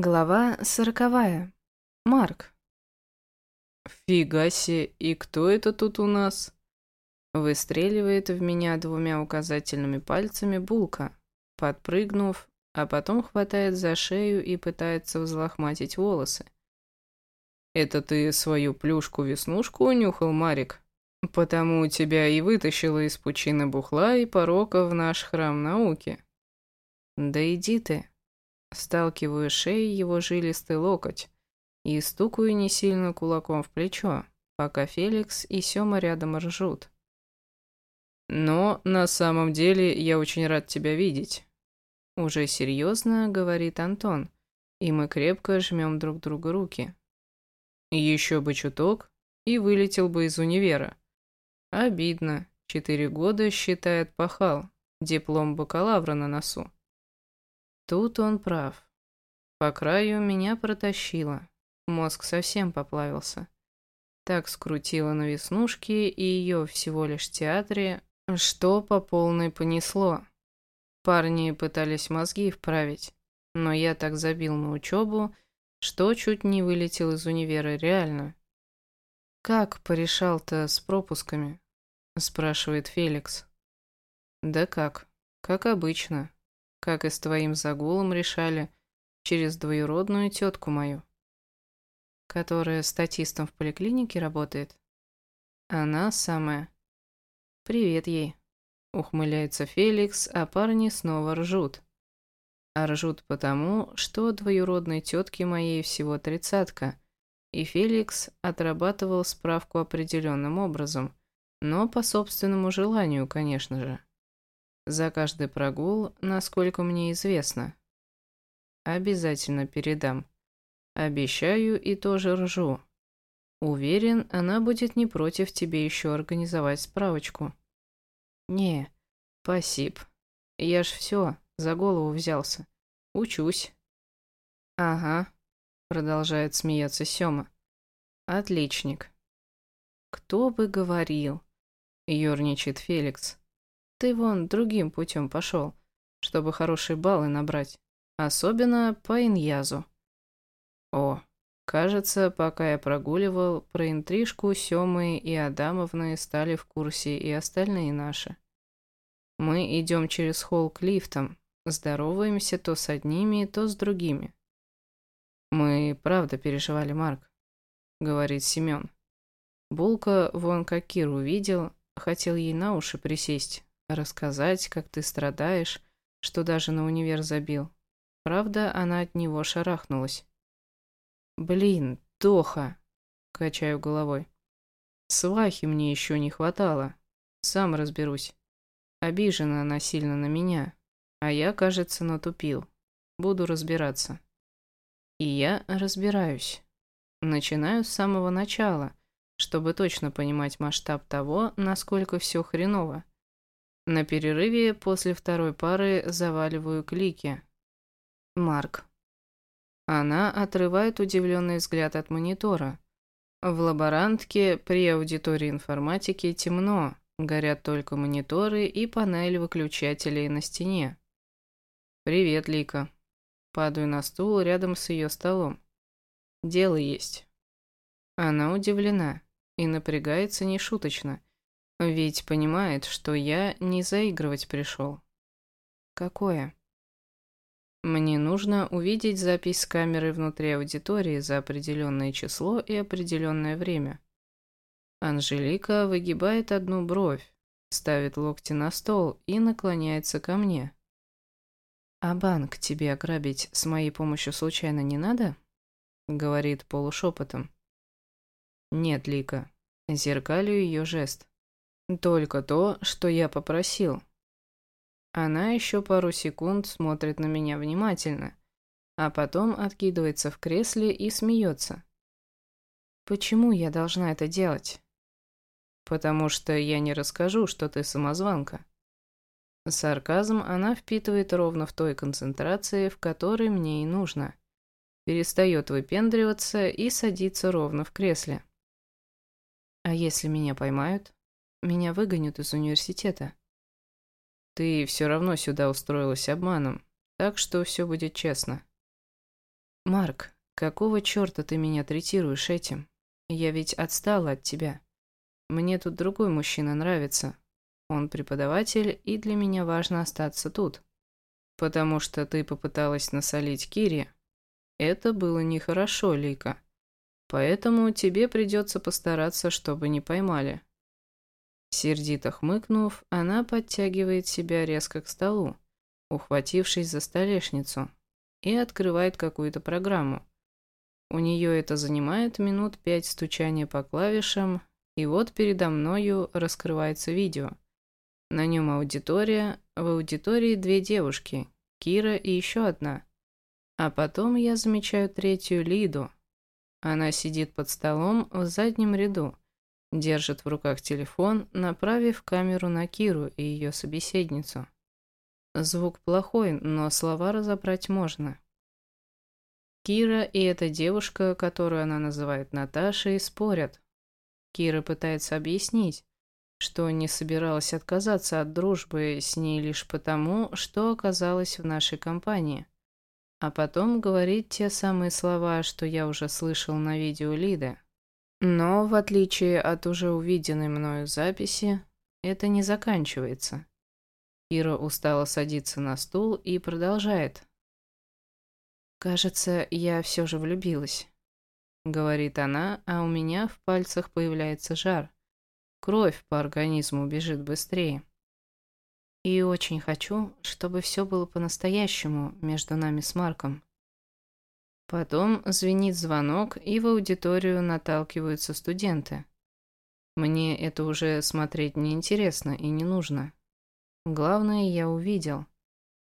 Глава сороковая. Марк. «Фига себе, и кто это тут у нас?» Выстреливает в меня двумя указательными пальцами булка, подпрыгнув, а потом хватает за шею и пытается взлохматить волосы. «Это ты свою плюшку-веснушку унюхал, Марик? Потому тебя и вытащила из пучины бухла и порока в наш храм науки». «Да иди ты», Сталкиваю шеей его жилистый локоть и стукаю не сильно кулаком в плечо, пока Феликс и Сёма рядом ржут. «Но на самом деле я очень рад тебя видеть», — уже серьезно говорит Антон, и мы крепко жмем друг другу руки. Еще бы чуток, и вылетел бы из универа. Обидно, четыре года, считает, пахал, диплом бакалавра на носу. Тут он прав. По краю меня протащило. Мозг совсем поплавился. Так скрутило на веснушке и ее всего лишь театре, что по полной понесло. Парни пытались мозги вправить, но я так забил на учебу, что чуть не вылетел из универа реально. «Как порешал-то с пропусками?» – спрашивает Феликс. «Да как, как обычно», как и с твоим загулом решали, через двоюродную тетку мою, которая статистом в поликлинике работает. Она самая. Привет ей. Ухмыляется Феликс, а парни снова ржут. А ржут потому, что двоюродной тетке моей всего тридцатка, и Феликс отрабатывал справку определенным образом, но по собственному желанию, конечно же. За каждый прогул, насколько мне известно. Обязательно передам. Обещаю и тоже ржу. Уверен, она будет не против тебе еще организовать справочку. Не, спасибо. Я ж все, за голову взялся. Учусь. Ага, продолжает смеяться Сёма. Отличник. Кто бы говорил, ерничает Феликс. Ты вон другим путем пошел, чтобы хорошие баллы набрать. Особенно по иньязу. О, кажется, пока я прогуливал, про интрижку Семы и Адамовны стали в курсе и остальные наши. Мы идем через холл к лифтам, здороваемся то с одними, то с другими. Мы правда переживали, Марк, говорит Семен. Булка вон как Киру видел, хотел ей на уши присесть, Рассказать, как ты страдаешь, что даже на универ забил. Правда, она от него шарахнулась. «Блин, Тоха!» – качаю головой. «Свахи мне еще не хватало. Сам разберусь. Обижена она сильно на меня, а я, кажется, натупил. Буду разбираться». И я разбираюсь. Начинаю с самого начала, чтобы точно понимать масштаб того, насколько все хреново. На перерыве после второй пары заваливаю клики. Марк. Она отрывает удивленный взгляд от монитора. В лаборантке при аудитории информатики темно, горят только мониторы и панель выключателей на стене. «Привет, Лика». Падаю на стул рядом с ее столом. «Дело есть». Она удивлена и напрягается нешуточно – ведь понимает, что я не заигрывать пришел. Какое? Мне нужно увидеть запись с камеры внутри аудитории за определенное число и определенное время. Анжелика выгибает одну бровь, ставит локти на стол и наклоняется ко мне. «А банк тебе ограбить с моей помощью случайно не надо?» — говорит полушепотом. «Нет, Лика». Зеркалю ее жест. Только то, что я попросил. Она еще пару секунд смотрит на меня внимательно, а потом откидывается в кресле и смеется. Почему я должна это делать? Потому что я не расскажу, что ты самозванка. Сарказм она впитывает ровно в той концентрации, в которой мне и нужно. Перестает выпендриваться и садится ровно в кресле. А если меня поймают? Меня выгонят из университета. Ты все равно сюда устроилась обманом, так что все будет честно. Марк, какого черта ты меня третируешь этим? Я ведь отстала от тебя. Мне тут другой мужчина нравится. Он преподаватель, и для меня важно остаться тут. Потому что ты попыталась насолить Кире. Это было нехорошо, Лика. Поэтому тебе придется постараться, чтобы не поймали. Сердито хмыкнув, она подтягивает себя резко к столу, ухватившись за столешницу, и открывает какую-то программу. У нее это занимает минут пять стучания по клавишам, и вот передо мною раскрывается видео. На нем аудитория, в аудитории две девушки, Кира и еще одна. А потом я замечаю третью Лиду. Она сидит под столом в заднем ряду, держит в руках телефон, направив камеру на Киру и ее собеседницу. Звук плохой, но слова разобрать можно. Кира и эта девушка, которую она называет Наташей, спорят. Кира пытается объяснить, что не собиралась отказаться от дружбы с ней лишь потому, что оказалась в нашей компании. А потом говорит те самые слова, что я уже слышал на видео Лиды. Но, в отличие от уже увиденной мною записи, это не заканчивается. Кира устало садится на стул и продолжает. «Кажется, я все же влюбилась», — говорит она, а у меня в пальцах появляется жар. Кровь по организму бежит быстрее. И очень хочу, чтобы все было по-настоящему между нами с Марком. Потом звенит звонок, и в аудиторию наталкиваются студенты. Мне это уже смотреть не интересно и не нужно. Главное, я увидел.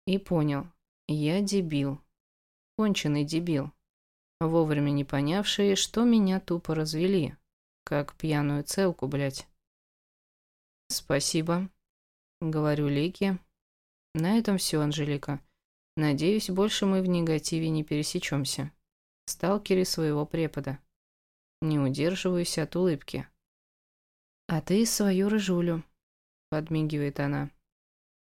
И понял. Я дебил. Конченый дебил. Вовремя не понявший, что меня тупо развели. Как пьяную целку, блядь. «Спасибо», — говорю Лике. «На этом все, Анжелика. Надеюсь, больше мы в негативе не пересечемся. Сталкере своего препода. Не удерживаюсь от улыбки». «А ты свою рыжулю», — подмигивает она.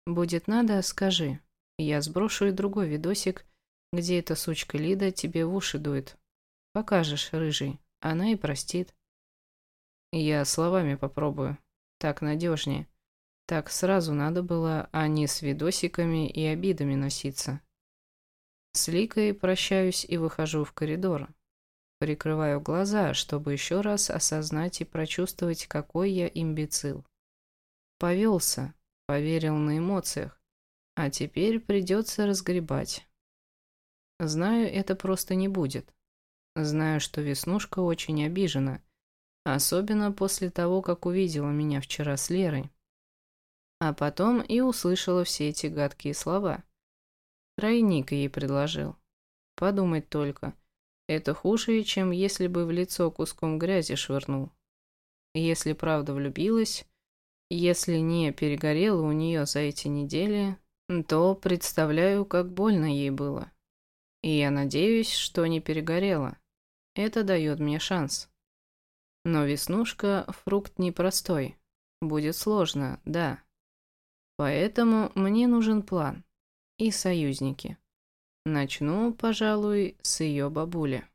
«Будет надо, скажи. Я сброшу и другой видосик, где эта сучка Лида тебе в уши дует. Покажешь, рыжий, она и простит». «Я словами попробую», так надежнее. Так сразу надо было, а не с видосиками и обидами носиться. С Ликой прощаюсь и выхожу в коридор. Прикрываю глаза, чтобы еще раз осознать и прочувствовать, какой я имбецил. Повелся, поверил на эмоциях, а теперь придется разгребать. Знаю, это просто не будет. Знаю, что Веснушка очень обижена, Особенно после того, как увидела меня вчера с Лерой. А потом и услышала все эти гадкие слова. Тройник ей предложил. Подумать только. Это хуже, чем если бы в лицо куском грязи швырнул. Если правда влюбилась, если не перегорела у нее за эти недели, то представляю, как больно ей было. И я надеюсь, что не перегорела. Это дает мне шанс. Но веснушка – фрукт непростой. Будет сложно, да. Поэтому мне нужен план. И союзники. Начну, пожалуй, с ее бабули.